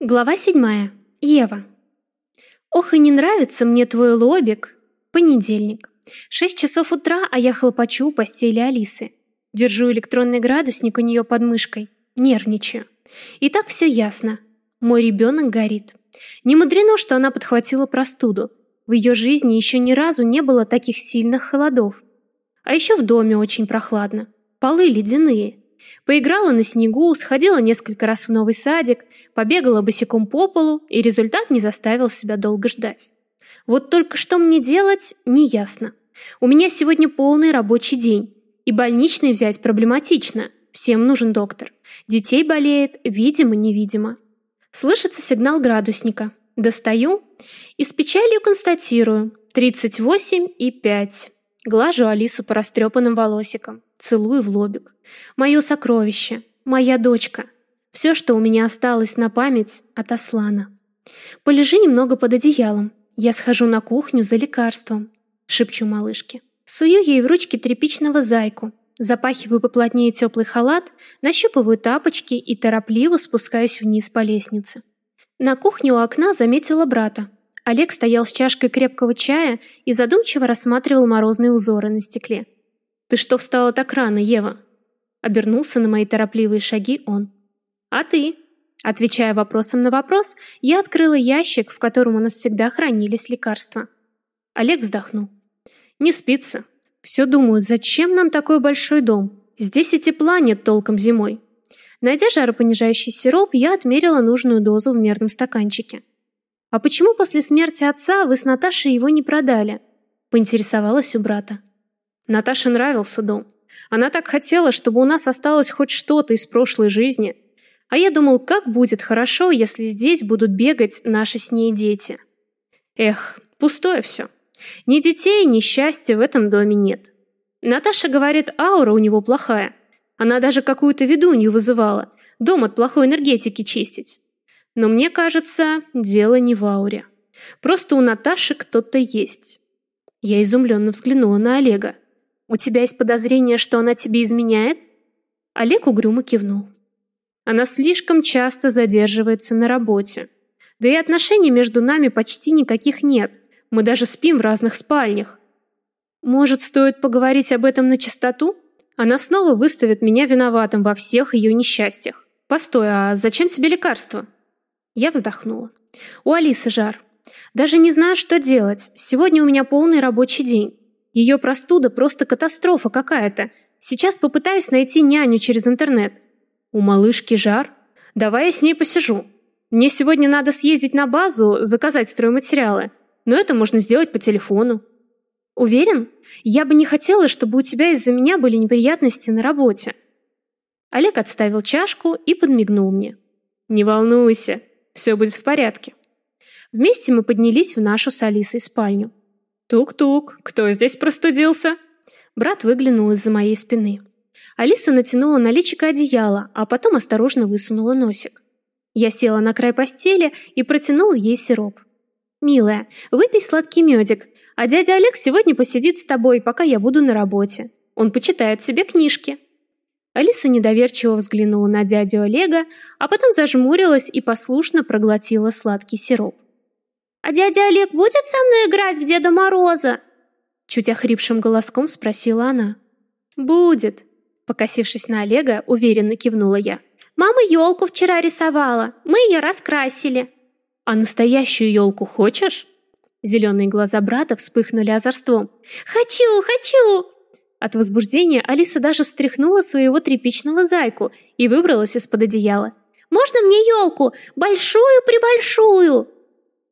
Глава седьмая. Ева. Ох, и не нравится мне твой лобик. Понедельник. Шесть часов утра, а я хлопочу у постели Алисы. Держу электронный градусник у нее под мышкой. Нервничаю. И так все ясно. Мой ребенок горит. Не мудрено, что она подхватила простуду. В ее жизни еще ни разу не было таких сильных холодов. А еще в доме очень прохладно. Полы ледяные. Поиграла на снегу, сходила несколько раз в новый садик, побегала босиком по полу, и результат не заставил себя долго ждать. Вот только что мне делать, неясно. У меня сегодня полный рабочий день, и больничный взять проблематично. Всем нужен доктор. Детей болеет, видимо-невидимо. Слышится сигнал градусника. Достаю и с печалью констатирую 38 и 5. Глажу Алису по растрепанным волосикам, целую в лобик. Мое сокровище, моя дочка. Все, что у меня осталось на память от Аслана. Полежи немного под одеялом. Я схожу на кухню за лекарством, шепчу малышке. Сую ей в ручки тряпичного зайку, запахиваю поплотнее теплый халат, нащупываю тапочки и торопливо спускаюсь вниз по лестнице. На кухне у окна заметила брата. Олег стоял с чашкой крепкого чая и задумчиво рассматривал морозные узоры на стекле. «Ты что встала так рано, Ева?» Обернулся на мои торопливые шаги он. «А ты?» Отвечая вопросом на вопрос, я открыла ящик, в котором у нас всегда хранились лекарства. Олег вздохнул. «Не спится. Все думаю, зачем нам такой большой дом? Здесь и тепла нет толком зимой». Найдя жаропонижающий сироп, я отмерила нужную дозу в мерном стаканчике. «А почему после смерти отца вы с Наташей его не продали?» — поинтересовалась у брата. Наташе нравился дом. Она так хотела, чтобы у нас осталось хоть что-то из прошлой жизни. А я думал, как будет хорошо, если здесь будут бегать наши с ней дети. Эх, пустое все. Ни детей, ни счастья в этом доме нет. Наташа говорит, аура у него плохая. Она даже какую-то ведунью вызывала. Дом от плохой энергетики чистить. Но мне кажется, дело не в ауре. Просто у Наташи кто-то есть. Я изумленно взглянула на Олега. «У тебя есть подозрение, что она тебе изменяет?» Олег угрюмо кивнул. «Она слишком часто задерживается на работе. Да и отношений между нами почти никаких нет. Мы даже спим в разных спальнях. Может, стоит поговорить об этом на чистоту? Она снова выставит меня виноватым во всех ее несчастьях. Постой, а зачем тебе лекарства?» Я вздохнула. У Алисы жар. Даже не знаю, что делать. Сегодня у меня полный рабочий день. Ее простуда просто катастрофа какая-то. Сейчас попытаюсь найти няню через интернет. У малышки жар? Давай я с ней посижу. Мне сегодня надо съездить на базу, заказать стройматериалы. Но это можно сделать по телефону. Уверен? Я бы не хотела, чтобы у тебя из-за меня были неприятности на работе. Олег отставил чашку и подмигнул мне. Не волнуйся, все будет в порядке. Вместе мы поднялись в нашу с Алисой спальню. Тук-тук, кто здесь простудился? Брат выглянул из-за моей спины. Алиса натянула на личико одеяло, а потом осторожно высунула носик. Я села на край постели и протянула ей сироп. «Милая, выпей сладкий медик, а дядя Олег сегодня посидит с тобой, пока я буду на работе. Он почитает себе книжки». Алиса недоверчиво взглянула на дядю Олега, а потом зажмурилась и послушно проглотила сладкий сироп. «А дядя Олег будет со мной играть в Деда Мороза?» Чуть охрипшим голоском спросила она. «Будет», — покосившись на Олега, уверенно кивнула я. «Мама елку вчера рисовала, мы ее раскрасили». «А настоящую елку хочешь?» Зеленые глаза брата вспыхнули озорством. «Хочу, хочу!» От возбуждения Алиса даже встряхнула своего тряпичного зайку и выбралась из-под одеяла. «Можно мне елку? Большую-пребольшую?»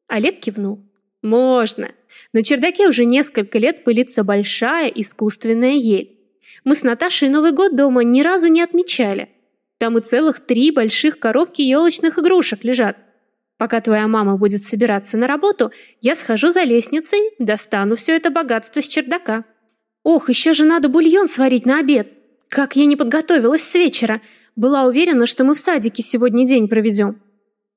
Олег кивнул. «Можно. На чердаке уже несколько лет пылится большая искусственная ель. Мы с Наташей Новый год дома ни разу не отмечали. Там и целых три больших коробки елочных игрушек лежат. Пока твоя мама будет собираться на работу, я схожу за лестницей, достану все это богатство с чердака». Ох, еще же надо бульон сварить на обед. Как я не подготовилась с вечера. Была уверена, что мы в садике сегодня день проведем.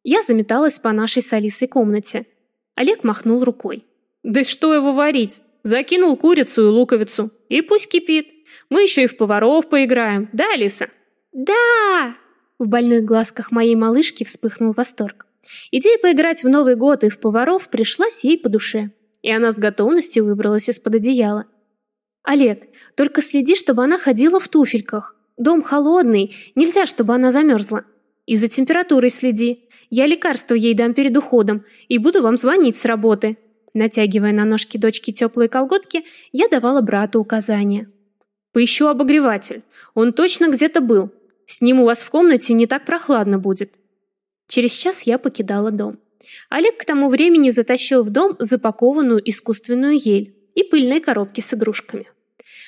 Я заметалась по нашей с Алисой комнате. Олег махнул рукой. Да что его варить? Закинул курицу и луковицу. И пусть кипит. Мы еще и в поваров поиграем. Да, Алиса? Да! В больных глазках моей малышки вспыхнул восторг. Идея поиграть в Новый год и в поваров пришлась ей по душе, и она с готовностью выбралась из-под одеяла. «Олег, только следи, чтобы она ходила в туфельках. Дом холодный, нельзя, чтобы она замерзла. И за температурой следи. Я лекарство ей дам перед уходом и буду вам звонить с работы». Натягивая на ножки дочки теплые колготки, я давала брату указания. «Поищу обогреватель. Он точно где-то был. С ним у вас в комнате не так прохладно будет». Через час я покидала дом. Олег к тому времени затащил в дом запакованную искусственную ель и пыльные коробки с игрушками.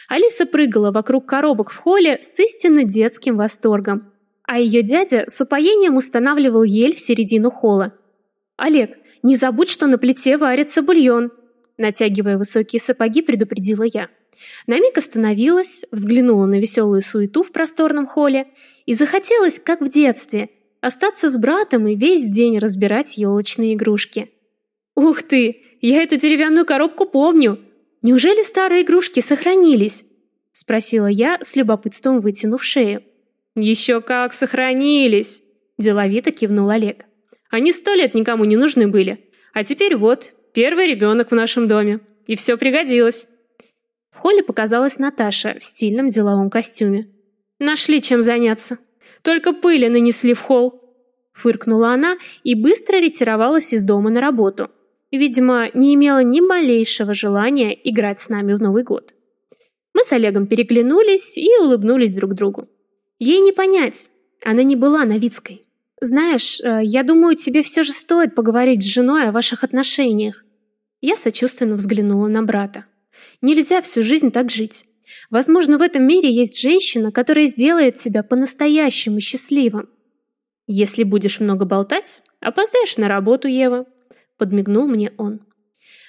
Алиса прыгала вокруг коробок в холле с истинно детским восторгом, а ее дядя с упоением устанавливал ель в середину холла. «Олег, не забудь, что на плите варится бульон!» Натягивая высокие сапоги, предупредила я. На остановилась, взглянула на веселую суету в просторном холле и захотелось, как в детстве, остаться с братом и весь день разбирать елочные игрушки. «Ух ты! Я эту деревянную коробку помню! Неужели старые игрушки сохранились?» — спросила я, с любопытством вытянув шею. «Еще как сохранились!» – деловито кивнул Олег. «Они сто лет никому не нужны были. А теперь вот, первый ребенок в нашем доме. И все пригодилось». В холле показалась Наташа в стильном деловом костюме. «Нашли чем заняться. Только пыли нанесли в холл». Фыркнула она и быстро ретировалась из дома на работу. Видимо, не имела ни малейшего желания играть с нами в Новый год. Мы с Олегом переглянулись и улыбнулись друг другу. Ей не понять. Она не была Новицкой. Знаешь, э, я думаю, тебе все же стоит поговорить с женой о ваших отношениях. Я сочувственно взглянула на брата. Нельзя всю жизнь так жить. Возможно, в этом мире есть женщина, которая сделает тебя по-настоящему счастливым. Если будешь много болтать, опоздаешь на работу, Ева, подмигнул мне он.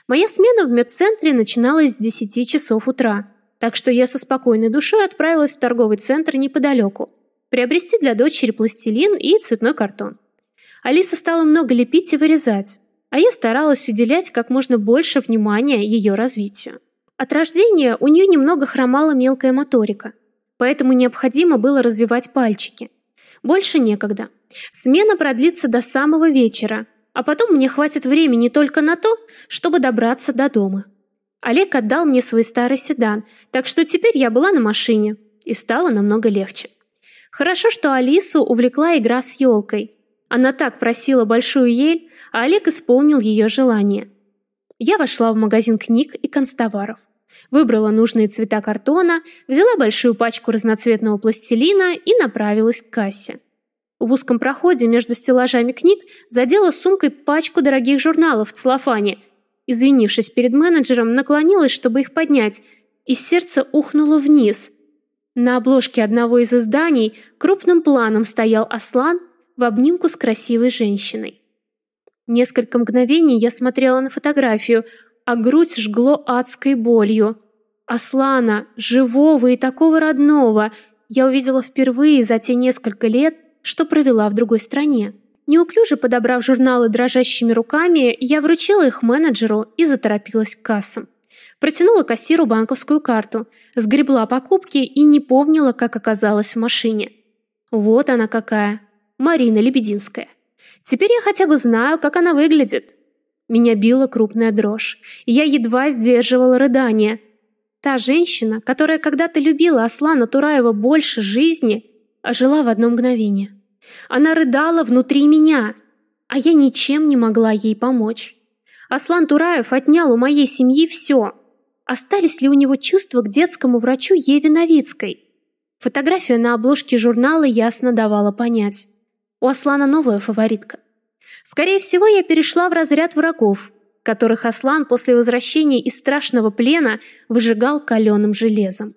Моя смена в медцентре начиналась с 10 часов утра. Так что я со спокойной душой отправилась в торговый центр неподалеку, приобрести для дочери пластилин и цветной картон. Алиса стала много лепить и вырезать, а я старалась уделять как можно больше внимания ее развитию. От рождения у нее немного хромала мелкая моторика, поэтому необходимо было развивать пальчики. Больше некогда. Смена продлится до самого вечера, а потом мне хватит времени только на то, чтобы добраться до дома. Олег отдал мне свой старый седан, так что теперь я была на машине, и стало намного легче. Хорошо, что Алису увлекла игра с елкой. Она так просила большую ель, а Олег исполнил ее желание. Я вошла в магазин книг и констоваров. Выбрала нужные цвета картона, взяла большую пачку разноцветного пластилина и направилась к кассе. В узком проходе между стеллажами книг задела сумкой пачку дорогих журналов в целлофане – Извинившись перед менеджером, наклонилась, чтобы их поднять, и сердце ухнуло вниз. На обложке одного из изданий крупным планом стоял Аслан в обнимку с красивой женщиной. Несколько мгновений я смотрела на фотографию, а грудь жгло адской болью. Аслана, живого и такого родного, я увидела впервые за те несколько лет, что провела в другой стране. Неуклюже подобрав журналы дрожащими руками, я вручила их менеджеру и заторопилась к кассам. Протянула кассиру банковскую карту, сгребла покупки и не помнила, как оказалась в машине. Вот она какая, Марина Лебединская. Теперь я хотя бы знаю, как она выглядит. Меня била крупная дрожь, и я едва сдерживала рыдание. Та женщина, которая когда-то любила Аслана Тураева больше жизни, ожила в одно мгновение. Она рыдала внутри меня, а я ничем не могла ей помочь. Аслан Тураев отнял у моей семьи все. Остались ли у него чувства к детскому врачу Еве Новицкой? Фотография на обложке журнала ясно давала понять. У Аслана новая фаворитка. Скорее всего, я перешла в разряд врагов, которых Аслан после возвращения из страшного плена выжигал каленым железом.